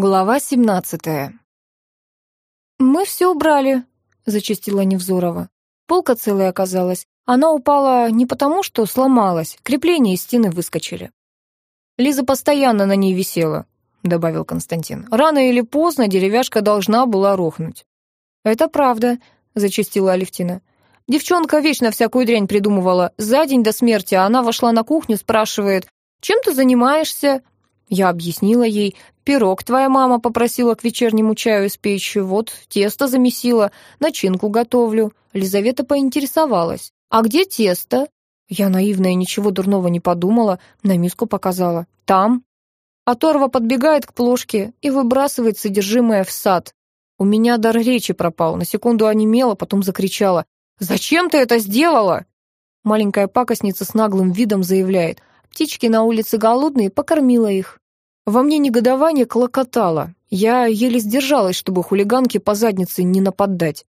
Глава семнадцатая. «Мы все убрали», — зачастила Невзорова. Полка целая оказалась. Она упала не потому, что сломалась, крепления из стены выскочили. «Лиза постоянно на ней висела», — добавил Константин. «Рано или поздно деревяшка должна была рухнуть». «Это правда», — зачастила Алевтина. «Девчонка вечно всякую дрянь придумывала. За день до смерти она вошла на кухню, спрашивает, «Чем ты занимаешься?» Я объяснила ей, пирог твоя мама попросила к вечернему чаю испечь, вот тесто замесила, начинку готовлю. Лизавета поинтересовалась, а где тесто? Я наивная ничего дурного не подумала, на миску показала. Там. А Торва подбегает к плошке и выбрасывает содержимое в сад. У меня дар речи пропал, на секунду онемела, потом закричала. «Зачем ты это сделала?» Маленькая пакостница с наглым видом заявляет. Птички на улице голодные, покормила их. Во мне негодование клокотало. Я еле сдержалась, чтобы хулиганке по заднице не нападать.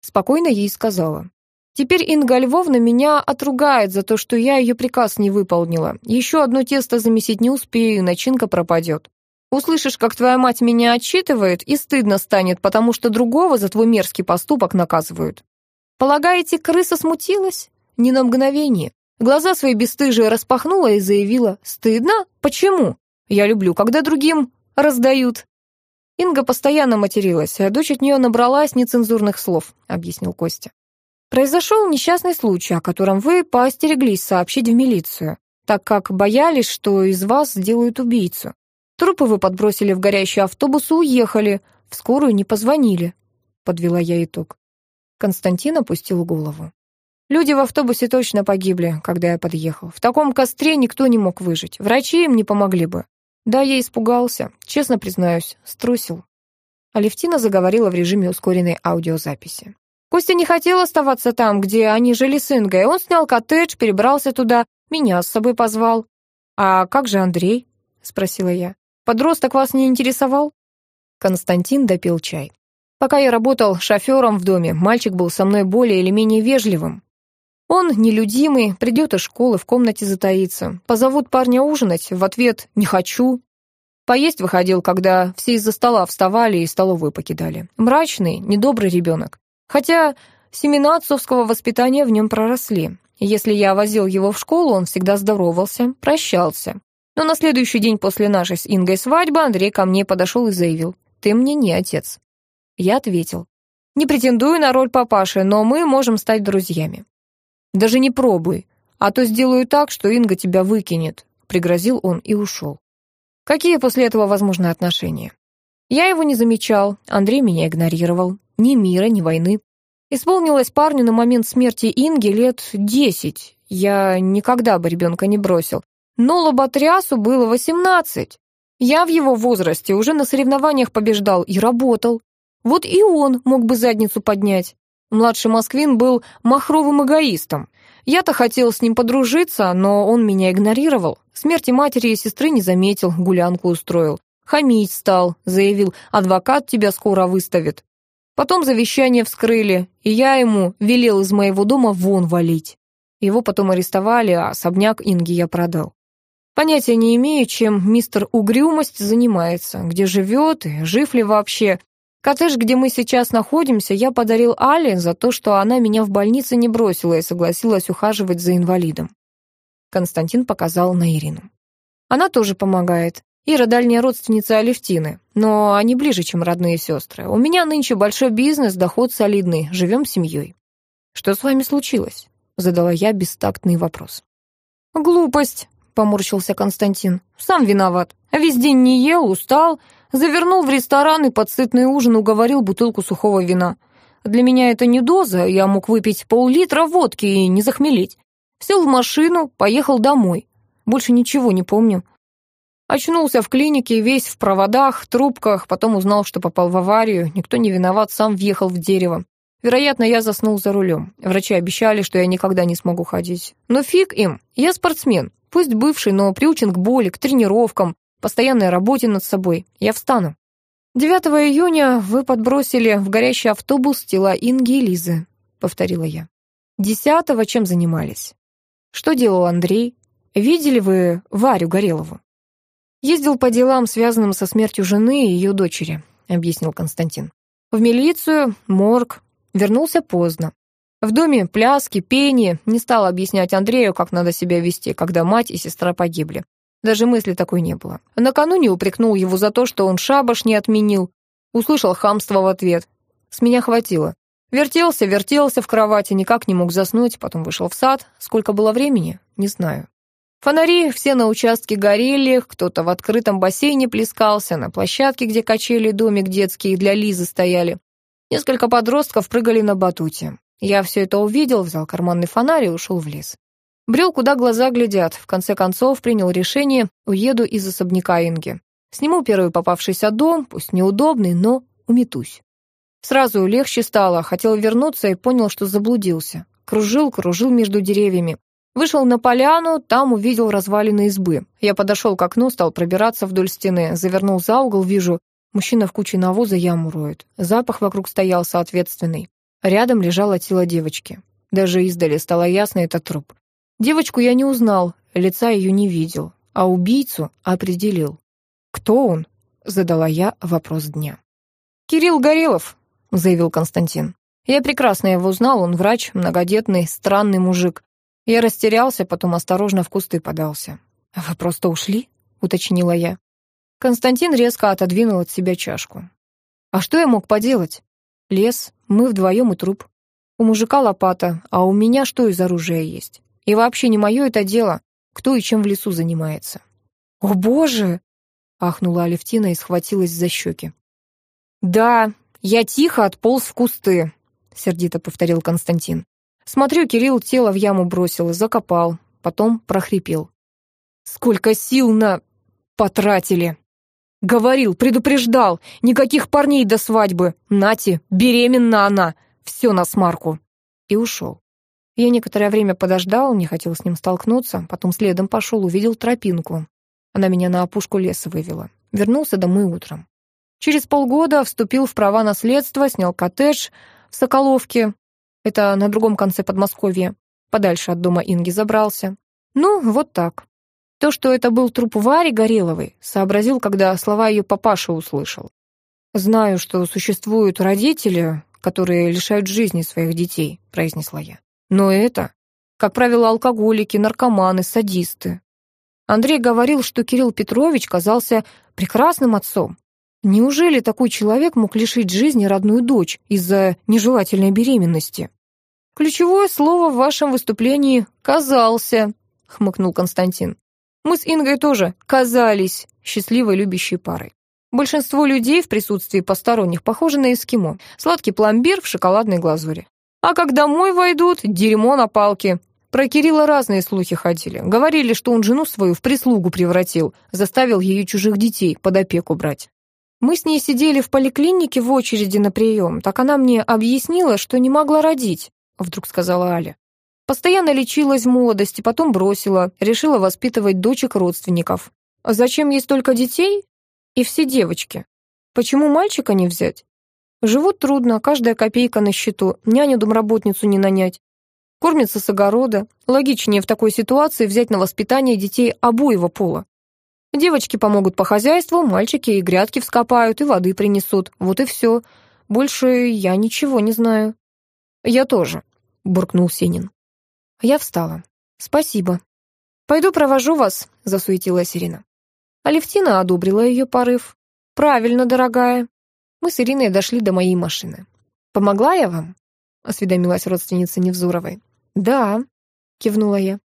Спокойно ей сказала. Теперь Инга Львовна меня отругает за то, что я ее приказ не выполнила. Еще одно тесто замесить не успею, начинка пропадет. Услышишь, как твоя мать меня отчитывает, и стыдно станет, потому что другого за твой мерзкий поступок наказывают. Полагаете, крыса смутилась? Не на мгновение. Глаза свои бесстыжие распахнула и заявила «Стыдно? Почему? Я люблю, когда другим раздают». Инга постоянно материлась, а дочь от нее набралась нецензурных слов, объяснил Костя. Произошел несчастный случай, о котором вы поостереглись сообщить в милицию, так как боялись, что из вас сделают убийцу. Трупы вы подбросили в горящий автобус и уехали, в скорую не позвонили, подвела я итог. Константин опустил голову. Люди в автобусе точно погибли, когда я подъехал. В таком костре никто не мог выжить. Врачи им не помогли бы. Да, я испугался. Честно признаюсь, струсил. Алевтина заговорила в режиме ускоренной аудиозаписи. Костя не хотел оставаться там, где они жили с Ингой. Он снял коттедж, перебрался туда, меня с собой позвал. «А как же Андрей?» — спросила я. «Подросток вас не интересовал?» Константин допил чай. Пока я работал шофером в доме, мальчик был со мной более или менее вежливым. Он нелюдимый, придет из школы, в комнате затаится. Позовут парня ужинать, в ответ «не хочу». Поесть выходил, когда все из-за стола вставали и столовую покидали. Мрачный, недобрый ребенок. Хотя семена отцовского воспитания в нем проросли. Если я возил его в школу, он всегда здоровался, прощался. Но на следующий день после нашей с Ингой свадьбы Андрей ко мне подошел и заявил, «Ты мне не отец». Я ответил, «Не претендую на роль папаши, но мы можем стать друзьями». Даже не пробуй, а то сделаю так, что Инга тебя выкинет», — пригрозил он и ушел. Какие после этого возможны отношения? Я его не замечал, Андрей меня игнорировал. Ни мира, ни войны. Исполнилось парню на момент смерти Инги лет десять. Я никогда бы ребенка не бросил. Но лоботрясу было восемнадцать. Я в его возрасте уже на соревнованиях побеждал и работал. Вот и он мог бы задницу поднять. Младший Москвин был махровым эгоистом. Я-то хотел с ним подружиться, но он меня игнорировал. Смерти матери и сестры не заметил, гулянку устроил. Хамить стал, заявил, адвокат тебя скоро выставит. Потом завещание вскрыли, и я ему велел из моего дома вон валить. Его потом арестовали, а особняк Инги я продал. Понятия не имею, чем мистер Угрюмость занимается, где живет и жив ли вообще, Коттедж, где мы сейчас находимся, я подарил Але за то, что она меня в больнице не бросила и согласилась ухаживать за инвалидом. Константин показал на Ирину. Она тоже помогает. Ира дальняя родственница Алевтины, но они ближе, чем родные сестры. У меня нынче большой бизнес, доход солидный, живем семьей. Что с вами случилось? Задала я бестактный вопрос. Глупость, поморщился Константин. Сам виноват. Весь день не ел, устал, Завернул в ресторан и под сытный ужин уговорил бутылку сухого вина. Для меня это не доза, я мог выпить пол-литра водки и не захмелеть. Сел в машину, поехал домой. Больше ничего не помню. Очнулся в клинике, весь в проводах, трубках, потом узнал, что попал в аварию. Никто не виноват, сам въехал в дерево. Вероятно, я заснул за рулем. Врачи обещали, что я никогда не смогу ходить. Но фиг им, я спортсмен. Пусть бывший, но приучен к боли, к тренировкам постоянной работе над собой. Я встану. 9 июня вы подбросили в горящий автобус тела Инги и Лизы, повторила я. Десятого чем занимались? Что делал Андрей? Видели вы Варю Горелову? «Ездил по делам, связанным со смертью жены и ее дочери», — объяснил Константин. «В милицию, морг. Вернулся поздно. В доме пляски, пение. Не стал объяснять Андрею, как надо себя вести, когда мать и сестра погибли. Даже мысли такой не было. Накануне упрекнул его за то, что он шабаш не отменил. Услышал хамство в ответ. С меня хватило. Вертелся, вертелся в кровати, никак не мог заснуть, потом вышел в сад. Сколько было времени? Не знаю. Фонари все на участке горели, кто-то в открытом бассейне плескался, на площадке, где качели домик детский для Лизы стояли. Несколько подростков прыгали на батуте. Я все это увидел, взял карманный фонарь и ушел в лес. Брел, куда глаза глядят. В конце концов, принял решение, уеду из особняка Инги. Сниму первый попавшийся дом, пусть неудобный, но уметусь. Сразу легче стало, хотел вернуться и понял, что заблудился. Кружил, кружил между деревьями. Вышел на поляну, там увидел развалины избы. Я подошел к окну, стал пробираться вдоль стены, завернул за угол, вижу, мужчина в куче навоза яму роет. Запах вокруг стоял соответственный. Рядом лежало тело девочки. Даже издали стало ясно это труп. Девочку я не узнал, лица ее не видел, а убийцу определил. «Кто он?» — задала я вопрос дня. «Кирилл Горелов», — заявил Константин. «Я прекрасно его узнал, он врач, многодетный, странный мужик. Я растерялся, потом осторожно в кусты подался. «Вы просто ушли?» — уточнила я. Константин резко отодвинул от себя чашку. «А что я мог поделать? Лес, мы вдвоем и труп. У мужика лопата, а у меня что из оружия есть? И вообще не мое это дело, кто и чем в лесу занимается. «О, боже!» — ахнула Алевтина и схватилась за щеки. «Да, я тихо отполз в кусты», — сердито повторил Константин. Смотрю, Кирилл тело в яму бросил и закопал, потом прохрипел. «Сколько сил на... потратили!» Говорил, предупреждал, никаких парней до свадьбы. Нати, беременна она. Все на смарку. И ушел. Я некоторое время подождал, не хотел с ним столкнуться, потом следом пошел, увидел тропинку. Она меня на опушку леса вывела. Вернулся домой утром. Через полгода вступил в права наследства, снял коттедж в Соколовке. Это на другом конце Подмосковья. Подальше от дома Инги забрался. Ну, вот так. То, что это был труп Вари Гореловой, сообразил, когда слова ее папаша услышал. «Знаю, что существуют родители, которые лишают жизни своих детей», — произнесла я. «Но это, как правило, алкоголики, наркоманы, садисты». Андрей говорил, что Кирилл Петрович казался прекрасным отцом. Неужели такой человек мог лишить жизни родную дочь из-за нежелательной беременности? «Ключевое слово в вашем выступлении «казался», — хмыкнул Константин. Мы с Ингой тоже казались счастливой любящей парой. Большинство людей в присутствии посторонних похожи на эскимо. Сладкий пломбир в шоколадной глазури. А как домой войдут, дерьмо на палке. Про Кирилла разные слухи ходили. Говорили, что он жену свою в прислугу превратил, заставил ее чужих детей под опеку брать. Мы с ней сидели в поликлинике в очереди на прием. Так она мне объяснила, что не могла родить, вдруг сказала Аля. Постоянно лечилась в молодости, потом бросила, решила воспитывать дочек родственников. А зачем ей столько детей? И все девочки. Почему мальчика не взять? Живут трудно, каждая копейка на счету, няню-домработницу не нанять. Кормятся с огорода. Логичнее в такой ситуации взять на воспитание детей обоего пола. Девочки помогут по хозяйству, мальчики и грядки вскопают, и воды принесут. Вот и все. Больше я ничего не знаю. Я тоже, буркнул Сенин. Я встала. «Спасибо. Пойду провожу вас», — засуетилась Ирина. Алевтина одобрила ее порыв. «Правильно, дорогая». Мы с Ириной дошли до моей машины. «Помогла я вам?» — осведомилась родственница Невзуровой. «Да», — кивнула я.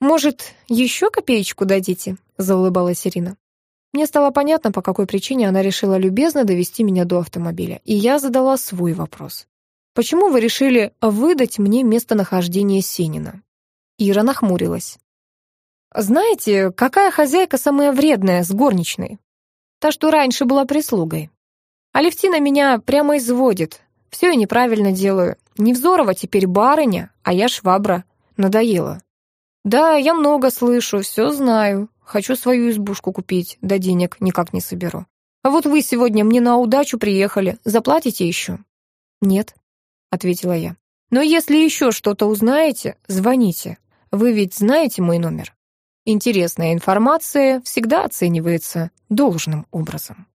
«Может, еще копеечку дадите?» — заулыбалась Ирина. Мне стало понятно, по какой причине она решила любезно довести меня до автомобиля, и я задала свой вопрос. Почему вы решили выдать мне местонахождение Сенина?» Ира нахмурилась. «Знаете, какая хозяйка самая вредная с горничной? Та, что раньше была прислугой. Алевтина меня прямо изводит. Все я неправильно делаю. Невзорова теперь барыня, а я швабра. Надоело. Да, я много слышу, все знаю. Хочу свою избушку купить, да денег никак не соберу. А вот вы сегодня мне на удачу приехали. Заплатите еще?» «Нет», ответила я. «Но если еще что-то узнаете, звоните. Вы ведь знаете мой номер?» Интересная информация всегда оценивается должным образом.